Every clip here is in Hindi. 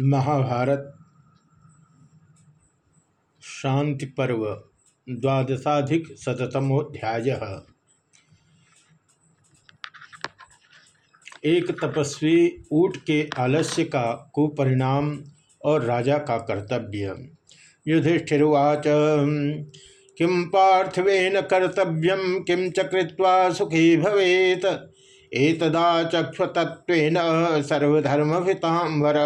महाभारत, शांति पर्व, द्वादशाधिक शतमोध्याय एक तपस्वी ऊट के आलस्य का कुपरिणाम और राजा का कर्तव्य। युधिष्ठिर्वाच, किं पार्थिवेन कर्तव्यम किं च सुखी भवेत। एतदा चक्ष तत्व सर्वधर्म वर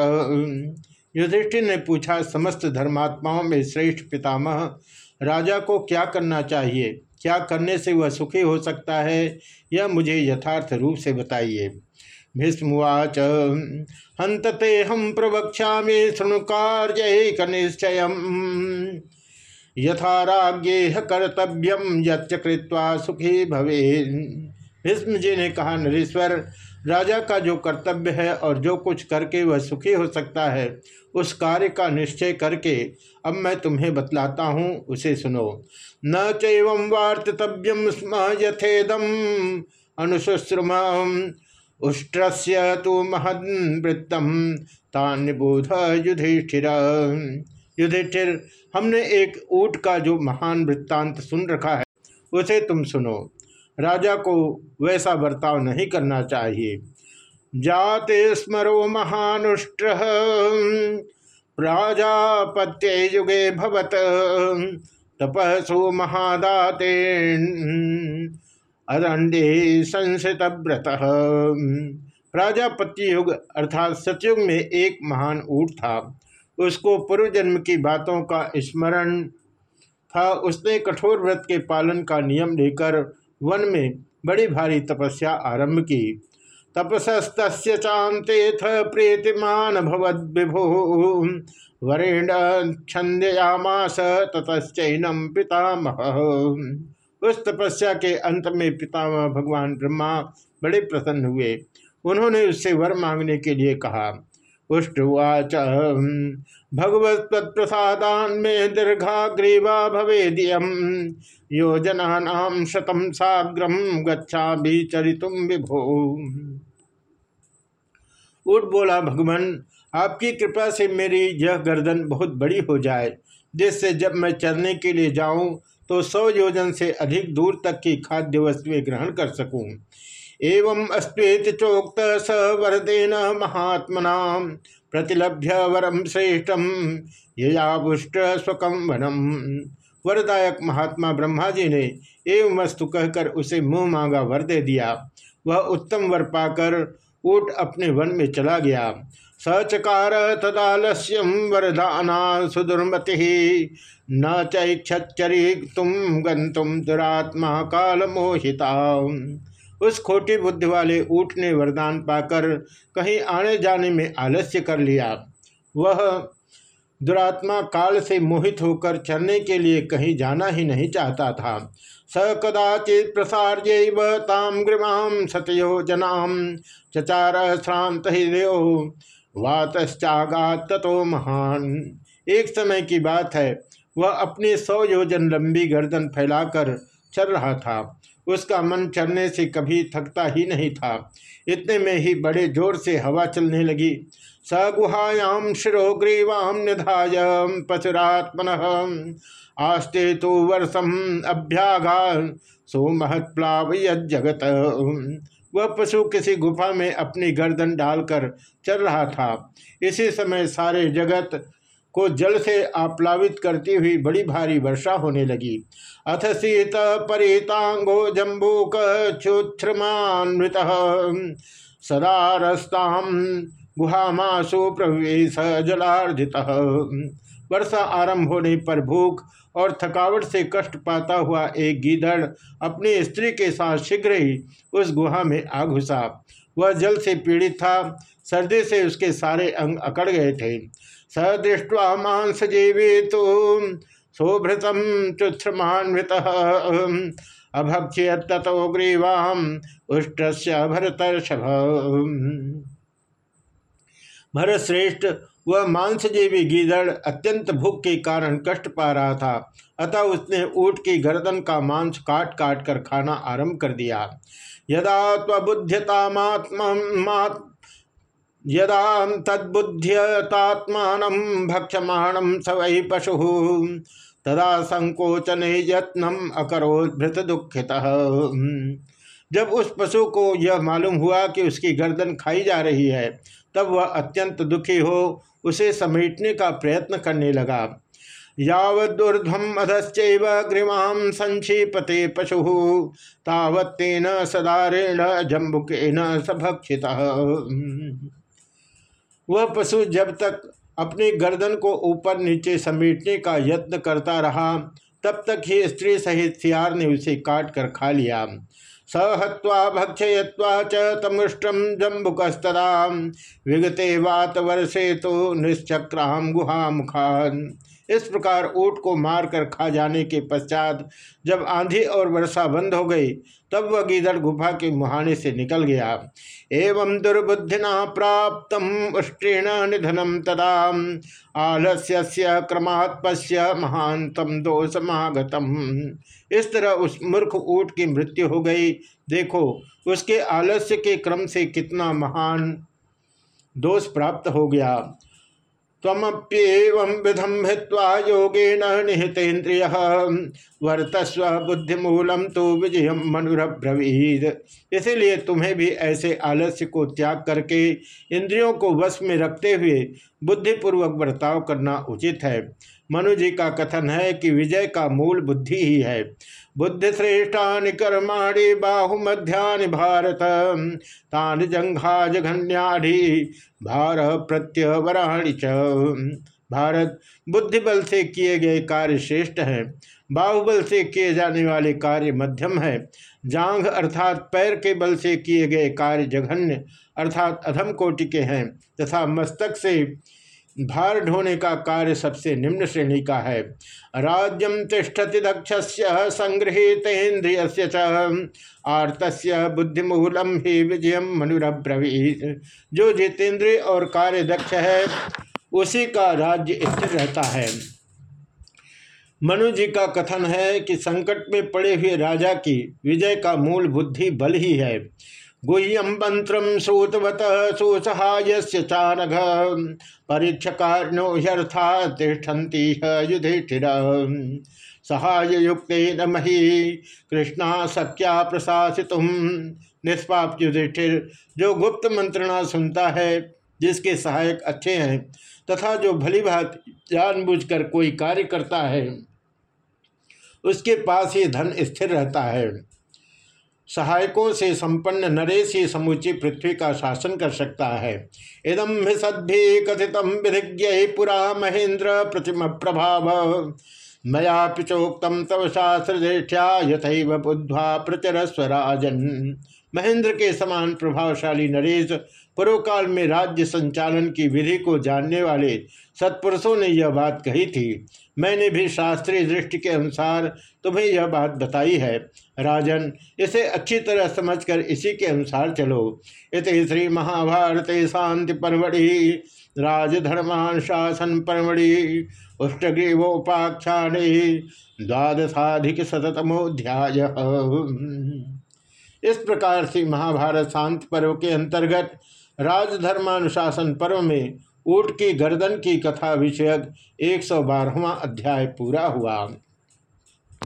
युधिष्ठिर ने पूछा, समस्त धर्मात्माओं में श्रेष्ठ पितामह, राजा को क्या करना चाहिए? क्या करने से वह सुखी हो सकता है? यह मुझे यथार्थ रूप से बताइए भीष्मवाच, हंतते हम प्रवक्षा में शृणुकार्य निश्चय यथा राज्ञे कर्तव्यम यच्चकृत्वा सुखी भवे भीष्म जी ने कहा, नरेश्वर, राजा का जो कर्तव्य है और जो कुछ करके वह सुखी हो सकता है, उस कार्य का निश्चय करके अब मैं तुम्हें बतलाता हूँ, उसे सुनो। न चैवं वार्तव्यम स्म यथेदम अनुशुश्रुम उष्ट्रस्य तो महदृत्तम तान्यबोध युधिष्ठिर। युधिष्ठिर, हमने एक ऊट का जो महान वृत्तांत सुन रखा है, उसे तुम सुनो। राजा को वैसा बर्ताव नहीं करना चाहिए। जाते स्मरो महानुष्ट। प्राजापत्य युगे भवत। तपसो महादाते अदंडे संसित व्रत प्राजापत्य युग अर्थात सतयुग में एक महान ऊट था। उसको पूर्व जन्म की बातों का स्मरण था। उसने कठोर व्रत के पालन का नियम लेकर वन में बड़ी भारी तपस्या आरंभ की। तपसस्त चांते थ प्रीतिमान भवद विभो। वरेण छंदयामास ततश्चैनम पितामह। उस तपस्या के अंत में पितामह भगवान ब्रह्मा बड़े प्रसन्न हुए। उन्होंने उससे वर मांगने के लिए कहा उष्टुवाच भगवत प्रसादान में दीर्घाग्रीवा भवेदियम। योजना शतम साग्रम गच्छा भी चरितुम विभो। उठ बोला, भगवान, आपकी कृपा से मेरी यह गर्दन बहुत बड़ी हो जाए। जिससे जब मैं चलने के लिए जाऊँ तो सौ योजन से अधिक दूर तक की खाद्य वस्तुएँ ग्रहण कर सकूँ। एवं अस्वेत चोक्त स वरदेन महात्मना प्रतिलभ्य वरम श्रेष्ठम ययापुष्ट स्वकम वनम वरदायक महात्मा ब्रह्मा जी ने एवं वस्तु कहकर उसे मुँह मांगा वर दे दिया। वह उत्तम वर पाकर ऊट अपने वन में चला गया। सचकार तदालस्यम वरदाना सुदुर्मति न चैक्षरी तुम गंतुम दुरात्मा काल मोहिता उस खोटी बुद्धि वाले ऊट ने वरदान पाकर कहीं आने जाने में आलस्य कर लिया। वह दुरात्मा काल से मोहित होकर चरने के लिए कहीं जाना ही नहीं चाहता था। स कदाचित प्रसार ताम गृमाम सतयो जनाम चचार श्रांत हृदयो वातश्चागात ततो महान। एक समय की बात है, वह अपनी सौ योजन लंबी गर्दन फैलाकर चल रहा था। उसका मन चलने से कभी थकता ही नहीं था। इतने में ही बड़े ज़ोर से हवा चलने लगी। स गुहायाम शिरोग्रीवाम निधाय पशुरात्मन। आस्ते तो वर्षम अभ्याघा सो महत जगत। वह पशु किसी गुफा में अपनी गर्दन डालकर चल रहा था। इसी समय सारे जगत को जल से आप्लावित करती हुई बड़ी भारी वर्षा होने लगी। अथ शीत परितांगो जम्बूक छुत्रमान्वित सदा रस्ताम गुहामासु प्रवेश जलार्जित। वर्षा आरंभ होने पर भूख और थकावट से कष्ट पाता हुआ एक गीदड़ अपनी स्त्री के साथ शीघ्र ही उस गुहा में आ घुसा। वह जल से पीड़ित था। सर्दी से उसके सारे अंग अकड़ गए थे। सदृष्टवा मांस जीवी तो शोभृतम चुच्छ्रमान्वित अभक्ष्य तथो ग्रीवाम उष्ट भरत श्रेष्ठ वह मांसजीवी गीदड़ अत्यंत भूख के कारण कष्ट पा रहा था। अतः उसने ऊट की गर्दन का मांस काट काट कर खाना आरंभ कर दिया। यदा त्वबुध्यतामात्म यदा तद्बुद्ध्यतात्मान भक्षमाण स वै पशु। तदा संकोचने यत्नम अकरोभृत दुखित जब उस पशु को यह मालूम हुआ कि उसकी गर्दन खाई जा रही है, तब वह अत्यंत दुखी हो, उसे समेटने का प्रयत्न करने लगा। यावदूर्ध्वम अधश्चैव ग्रीवाम संक्षिपते पशु तावत्तेन सदारेण जम्बुकेन सभक्षित। वह पशु जब तक अपनी गर्दन को ऊपर नीचे समेटने का यत्न करता रहा, तब तक ही स्त्री सहित सियार ने उसे काट कर खा लिया। सहत्वा भक्षय्वा च तमुष्टम विगते वात वर्षे तो निश्चक्राम गुहा मुखान इस प्रकार ऊट को मारकर खा जाने के पश्चात जब आंधी और वर्षा बंद हो गई, तब वह गीदड़ गुफा के मुहाने से निकल गया। एवं दुर्बुद्धिना प्राप्त उष्टीण निधनम तदा। आलस्य क्रमात्पस्य महानतम दोषमागतम। इस तरह उस मूर्ख ऊट की मृत्यु हो गई। देखो, उसके आलस्य के क्रम से कितना महान दोष प्राप्त हो गया। विधम भित्वा योगेन निहितेन्द्रिय। वर्तस्व बुद्धिमूलम तो विजय मनुरब्रवीद इसीलिए तुम्हें भी ऐसे आलस्य को त्याग करके इंद्रियों को वश में रखते हुए बुद्धिपूर्वक बर्ताव करना उचित है। मनु जी का कथन है कि विजय का मूल बुद्धि ही है। बुद्धिश्रेष्ठानि कर्माणि बाहुमध्यानि भारत। तान जंघा जघन्याढ़ी भार प्रत्यवराणि च। भारत बुद्धि बल से किए गए कार्य श्रेष्ठ हैं। बाहुबल से किए जाने वाले कार्य मध्यम है। जांघ अर्थात पैर के बल से किए गए कार्य जघन्य अर्थात अधम कोटि के हैं तथा मस्तक से भार ढोने का कार्य सबसे निम्न श्रेणी का है। राज्यम तिष्ठति दक्ष संगृहितेन्द्रिय आर्त बुद्धिमूलम ही विजय मनुरब्रवी जो जितेंद्रिय और कार्य दक्ष है, उसी का राज्य स्थिर रहता है। मनु जी का कथन है कि संकट में पड़े हुए राजा की विजय का मूल बुद्धि बल ही है। गुह्यम मंत्र श्रोतवत सुसहाय चानघ। परीक्षकार्णो ह्यर्था तिष्ठन्ति युधिष्ठिर। सहाय युक्त मही कृष्णा सख्या प्रशासित। निष्पाप युधिष्ठिर, जो गुप्त मंत्रणा सुनता है, जिसके सहायक अच्छे हैं, तथा जो भली बात जानबूझकर कोई कार्य करता है, उसके पास ही धन स्थिर रहता है। सहायकों से संपन्न नरेश ही समूची पृथ्वी का शासन कर सकता है। इदम सद्भि कथित विधिज्ञ पुरा महेंद्र प्रतिम प्रभाव। मया पिचोक्तम तव शास्त्र ज्येष्ठ्या यथव बुद्ध्वा प्रचर स्वराजन महेंद्र के समान प्रभावशाली नरेश पूर्वकाल में राज्य संचालन की विधि को जानने वाले सत्पुरुषों ने यह बात कही थी। मैंने भी शास्त्रीय दृष्टि के अनुसार तुम्हें यह बात बताई है। राजन, इसे अच्छी तरह समझकर इसी के अनुसार चलो। इत श्री महाभारत शांति परमढ़ि, राजधर्मान शासन परमढ़ि उष्टग्रीवोपाख्या द्वादशाधिक शतमोध्याय इस प्रकार से महाभारत शांति पर्व के अंतर्गत राजधर्मानुशासन पर्व में ऊट की गर्दन की कथा विषयक एक सौ बारहवा अध्याय पूरा हुआ।